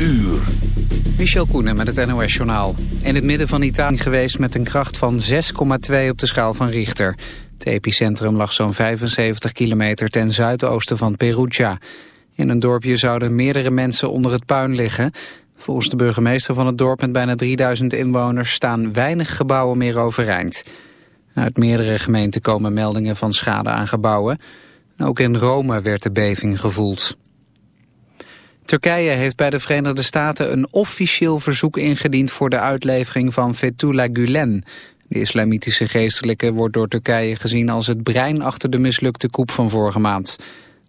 uur. Michel Koenen met het NOS-journaal. In het midden van Italië geweest met een kracht van 6,2 op de schaal van Richter. Het epicentrum lag zo'n 75 kilometer ten zuidoosten van Perugia. In een dorpje zouden meerdere mensen onder het puin liggen. Volgens de burgemeester van het dorp met bijna 3000 inwoners... staan weinig gebouwen meer overeind. Uit meerdere gemeenten komen meldingen van schade aan gebouwen. Ook in Rome werd de beving gevoeld. Turkije heeft bij de Verenigde Staten een officieel verzoek ingediend voor de uitlevering van Fethullah Gulen. De islamitische geestelijke wordt door Turkije gezien als het brein achter de mislukte koep van vorige maand.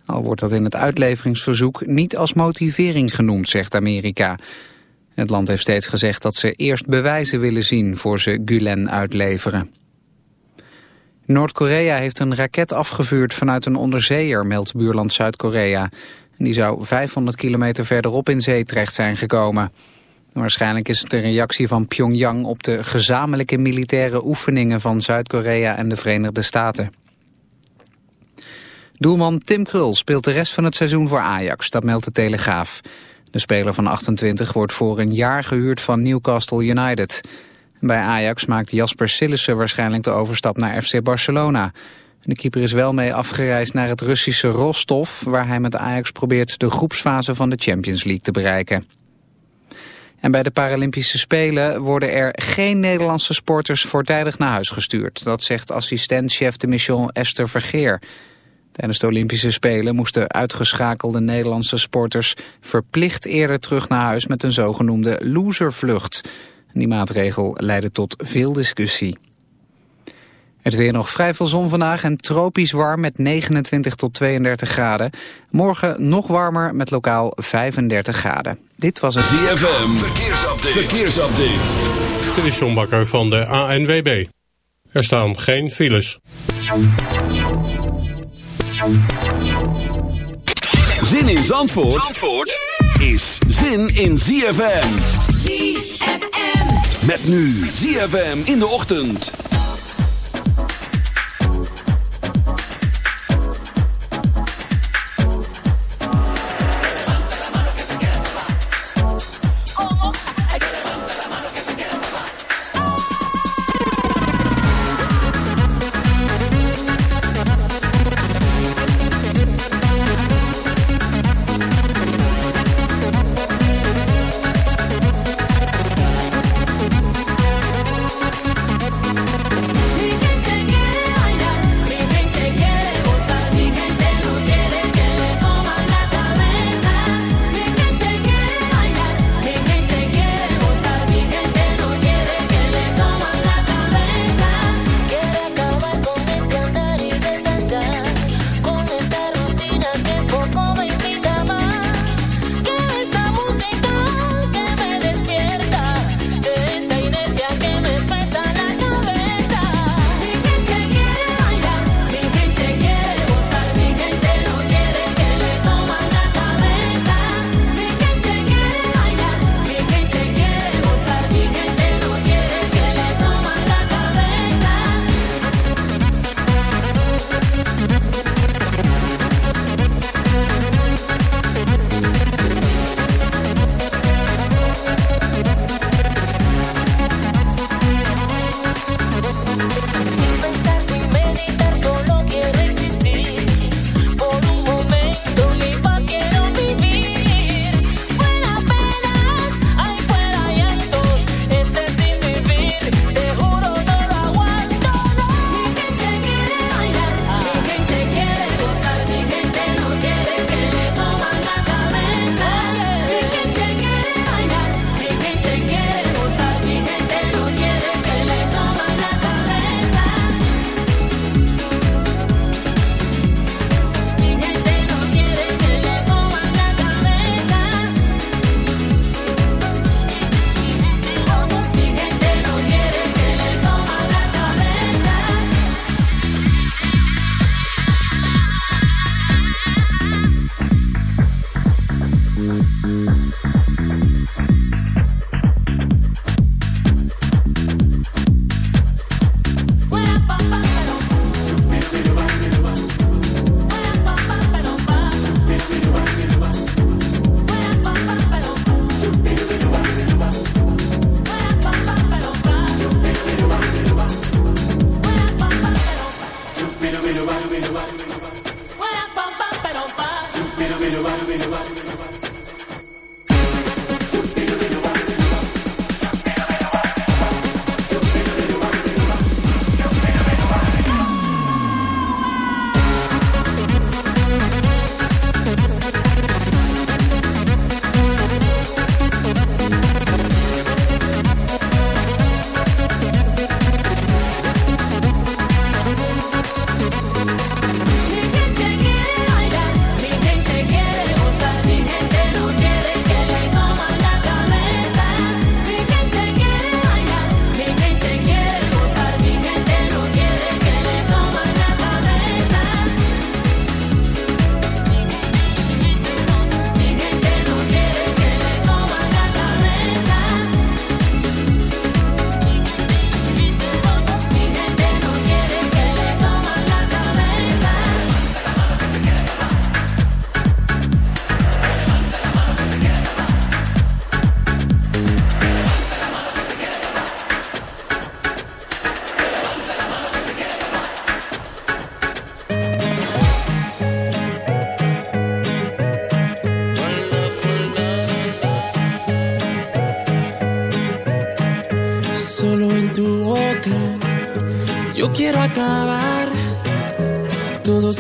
Al wordt dat in het uitleveringsverzoek niet als motivering genoemd, zegt Amerika. Het land heeft steeds gezegd dat ze eerst bewijzen willen zien voor ze Gulen uitleveren. Noord-Korea heeft een raket afgevuurd vanuit een onderzeeër, meldt buurland Zuid-Korea. Die zou 500 kilometer verderop in zee terecht zijn gekomen. Waarschijnlijk is het een reactie van Pyongyang op de gezamenlijke militaire oefeningen van Zuid-Korea en de Verenigde Staten. Doelman Tim Krul speelt de rest van het seizoen voor Ajax, dat meldt de Telegraaf. De speler van 28 wordt voor een jaar gehuurd van Newcastle United. Bij Ajax maakt Jasper Sillissen waarschijnlijk de overstap naar FC Barcelona. De keeper is wel mee afgereisd naar het Russische Rostov... waar hij met Ajax probeert de groepsfase van de Champions League te bereiken. En bij de Paralympische Spelen worden er geen Nederlandse sporters voortijdig naar huis gestuurd. Dat zegt assistent-chef de mission Esther Vergeer. Tijdens de Olympische Spelen moesten uitgeschakelde Nederlandse sporters verplicht eerder terug naar huis met een zogenoemde loservlucht. Die maatregel leidde tot veel discussie. Het weer nog vrij veel zon vandaag en tropisch warm met 29 tot 32 graden. Morgen nog warmer met lokaal 35 graden. Dit was het ZFM. Verkeersupdate. Verkeersupdate. Dit is John Bakker van de ANWB. Er staan geen files. Zin in Zandvoort, Zandvoort is zin in ZFM. ZFM. Met nu ZFM in de ochtend.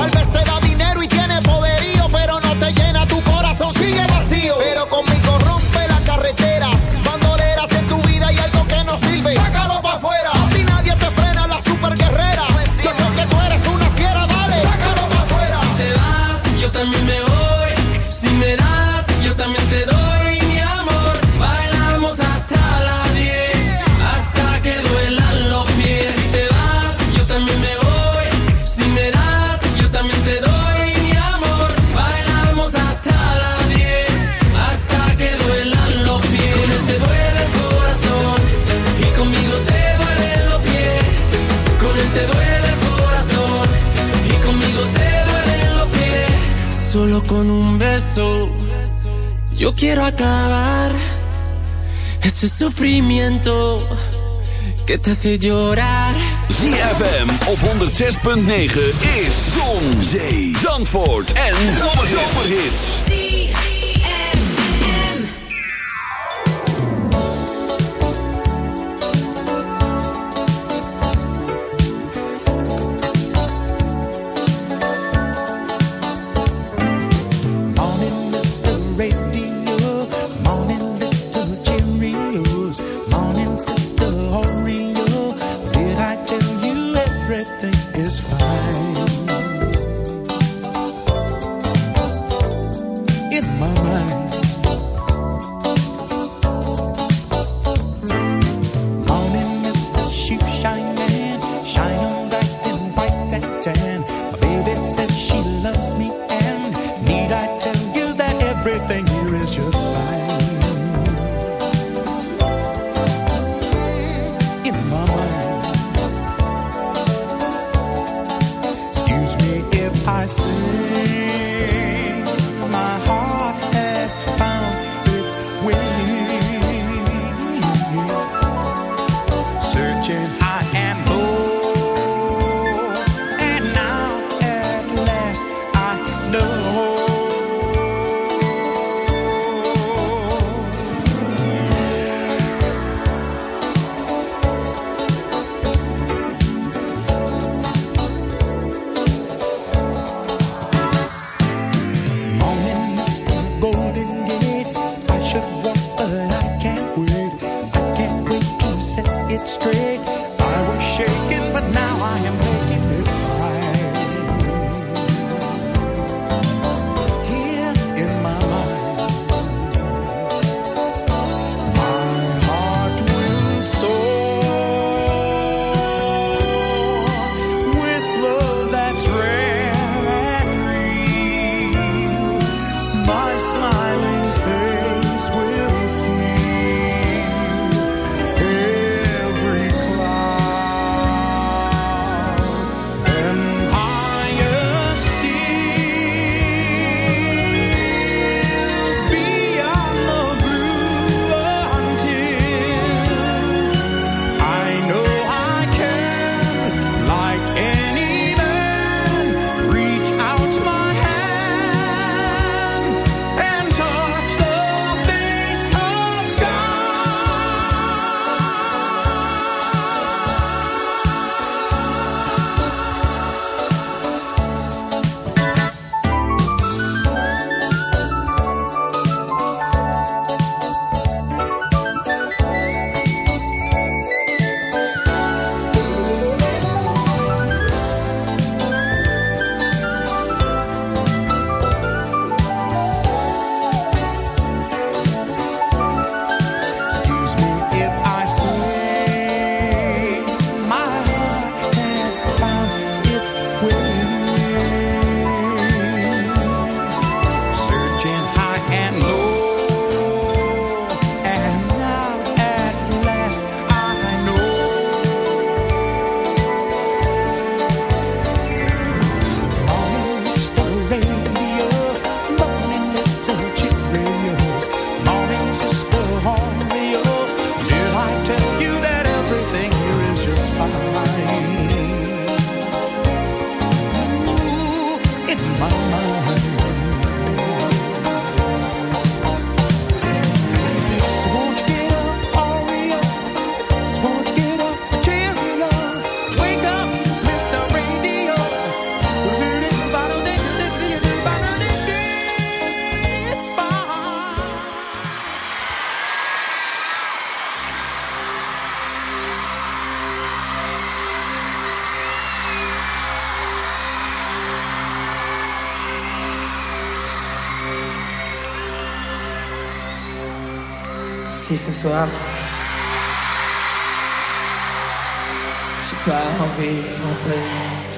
Tal vez te da solo con un beso. Yo quiero acabar ese sufrimiento que te hace llorar. ZFM op 106.9 is Zon, Zee, Zandvoort en Zomerhits.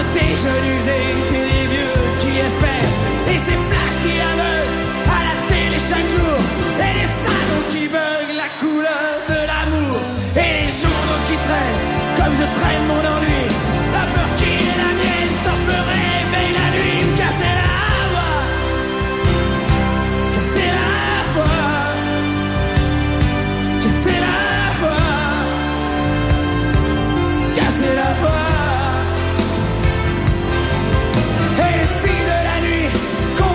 usés et des vieux qui espèrent. Et ces flashs qui aveuglent à la télé chaque jour. Et les salauds qui veulent la couleur de l'amour. Et les journaux qui traînent comme je traîne mon ennui. La peur qui est la mienne quand je me réveille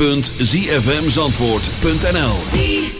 www.zfmzandvoort.nl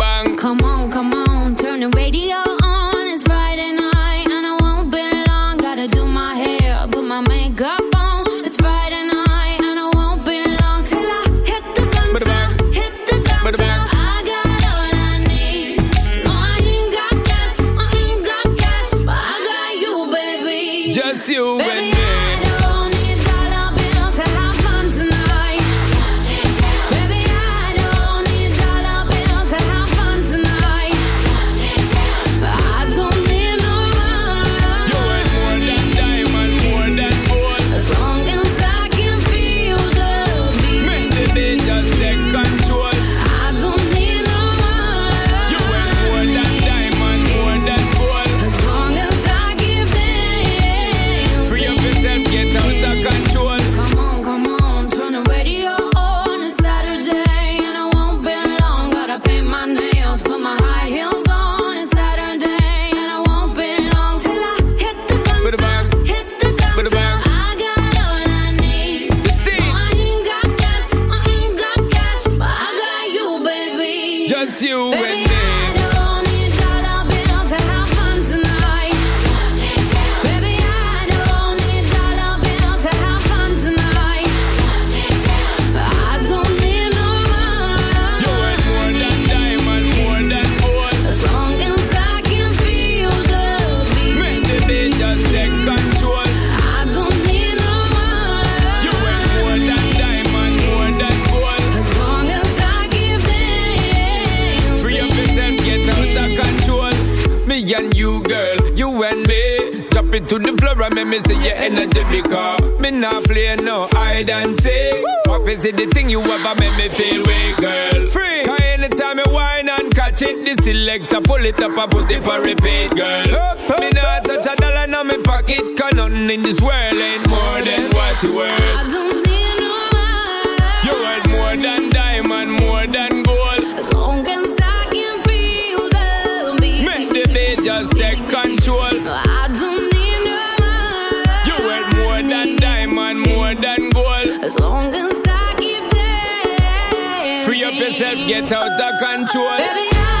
it, cause nothing in this world ain't more than what you worth. I don't need no money. You want more than diamond, more than gold. As long as I can feel the beat. Make the beat just take control. I don't need no money. You want more than diamond, more than gold. As long as I keep dancing. Free up yourself, get out of control. Baby, I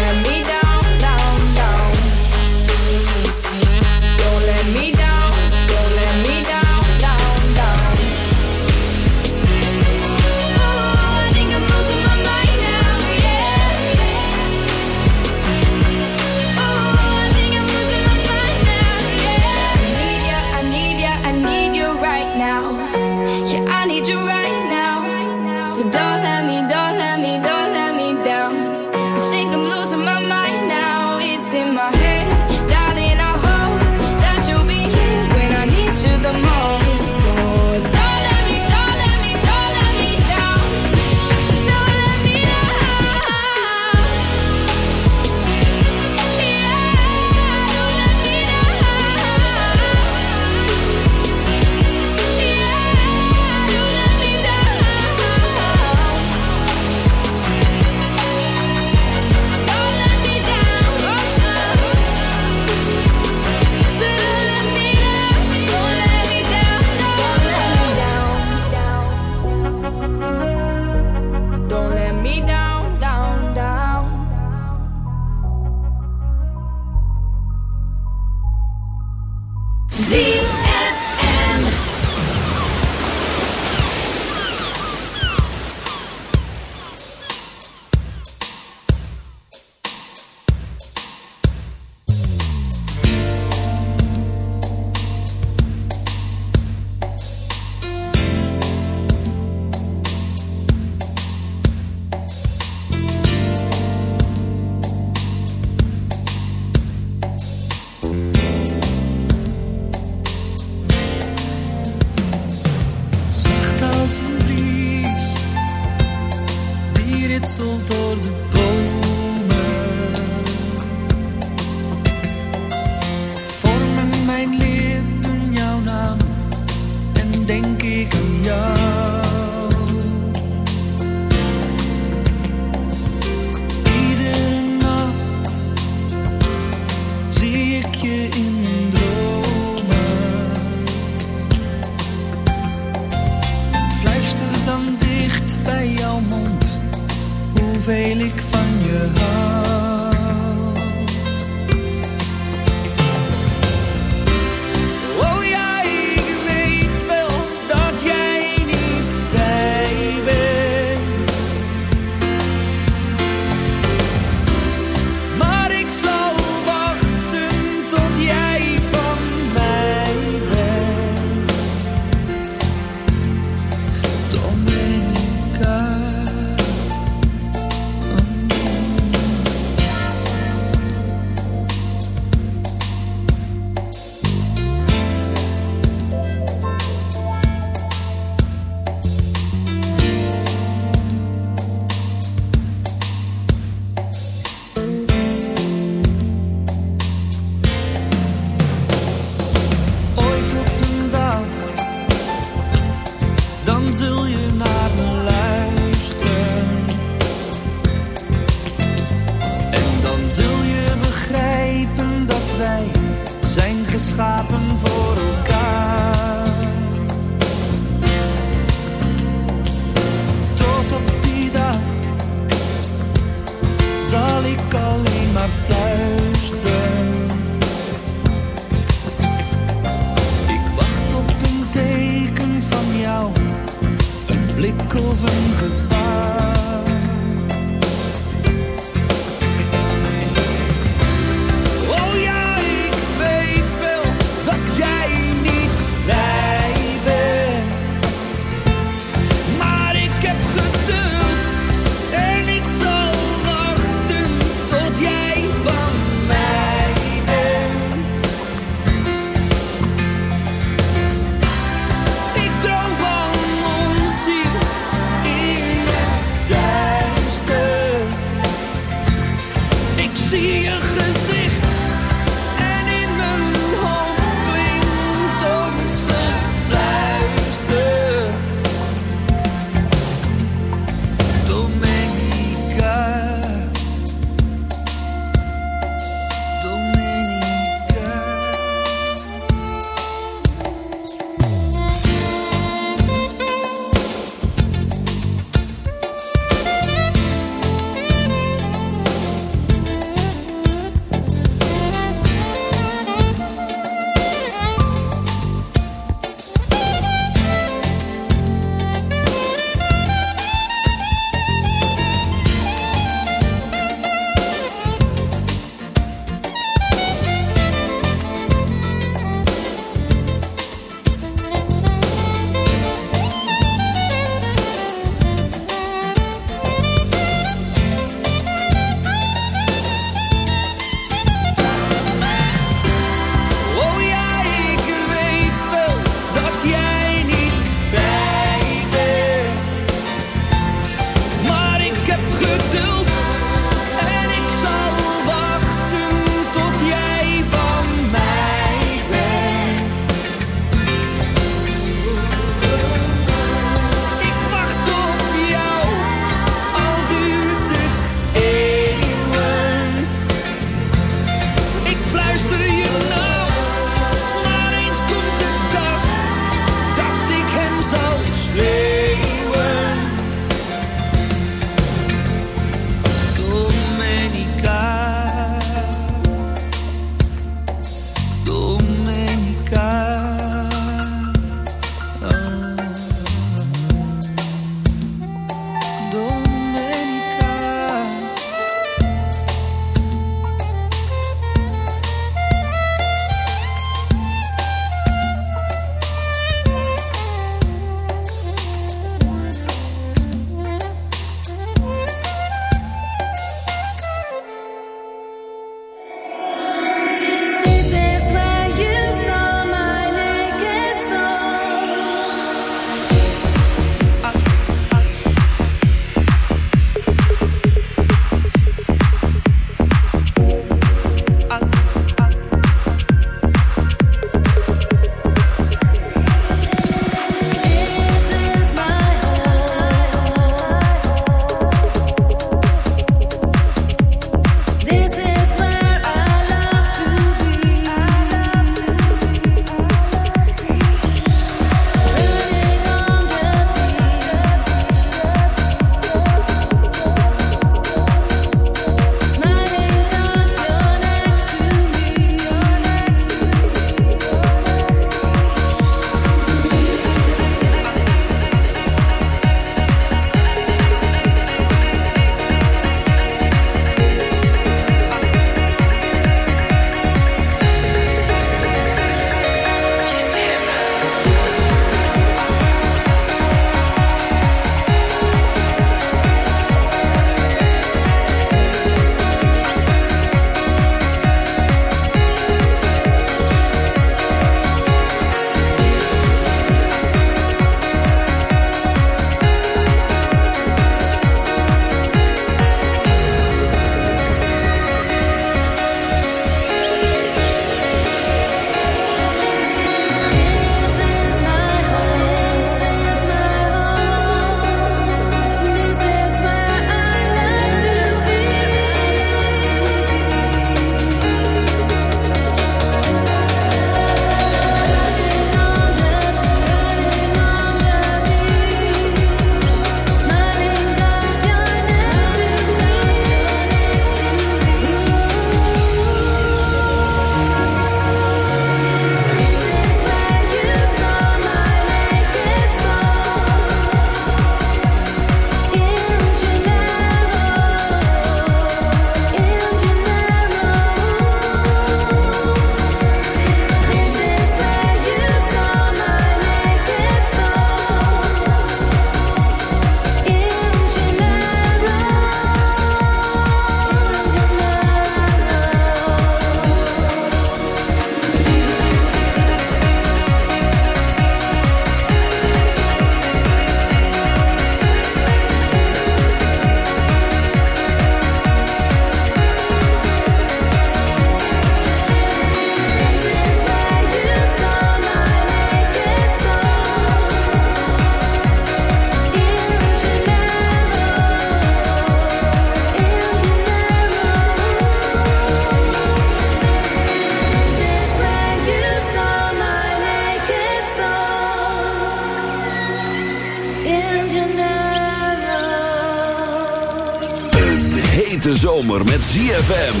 zomer met ZFM.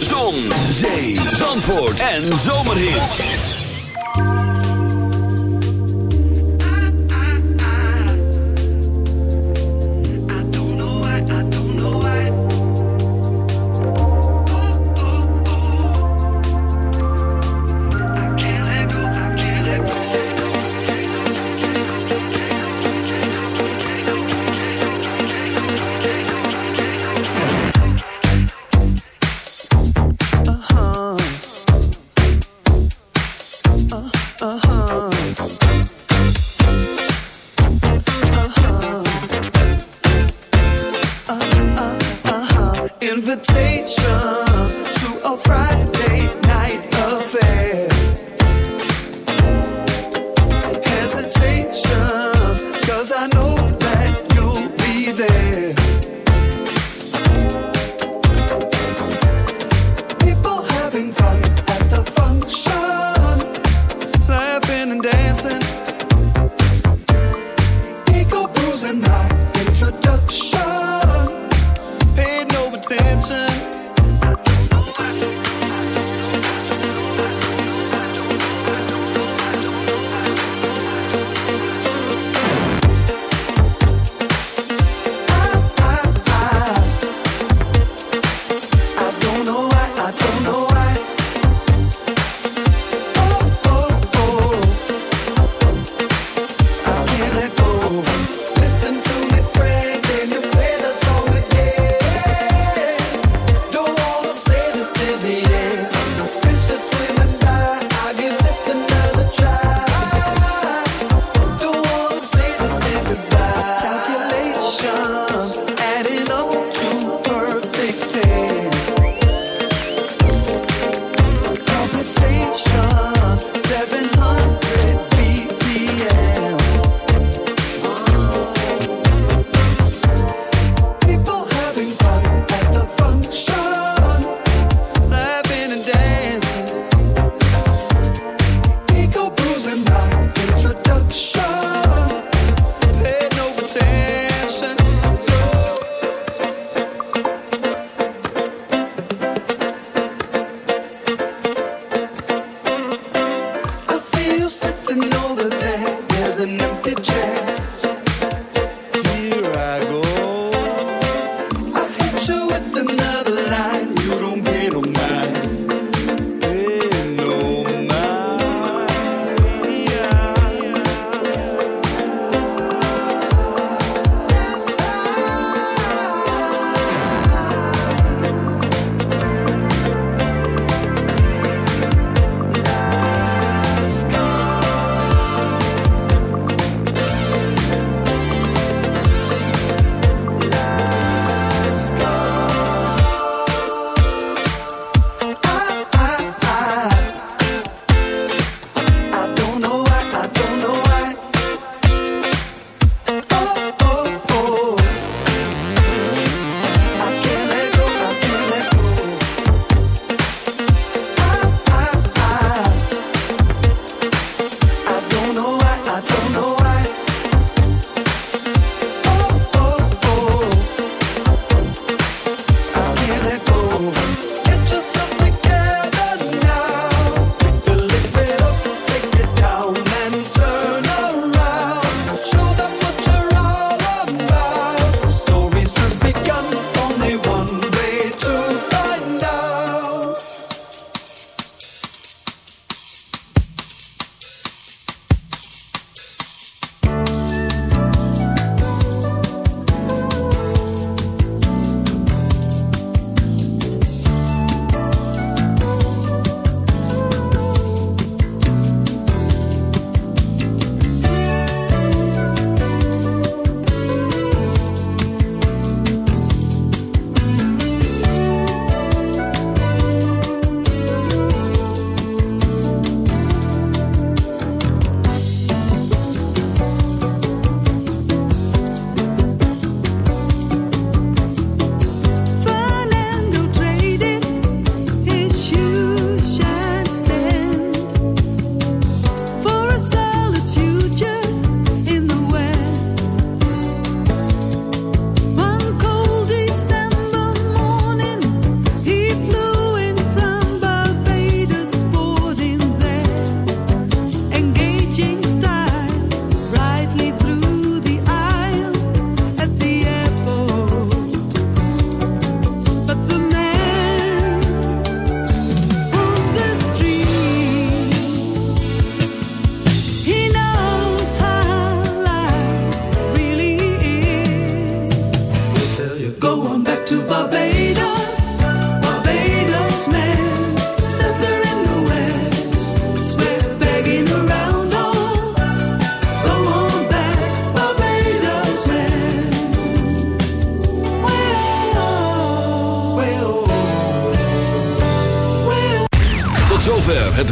Zon, zee, zandvoort en zomerhits.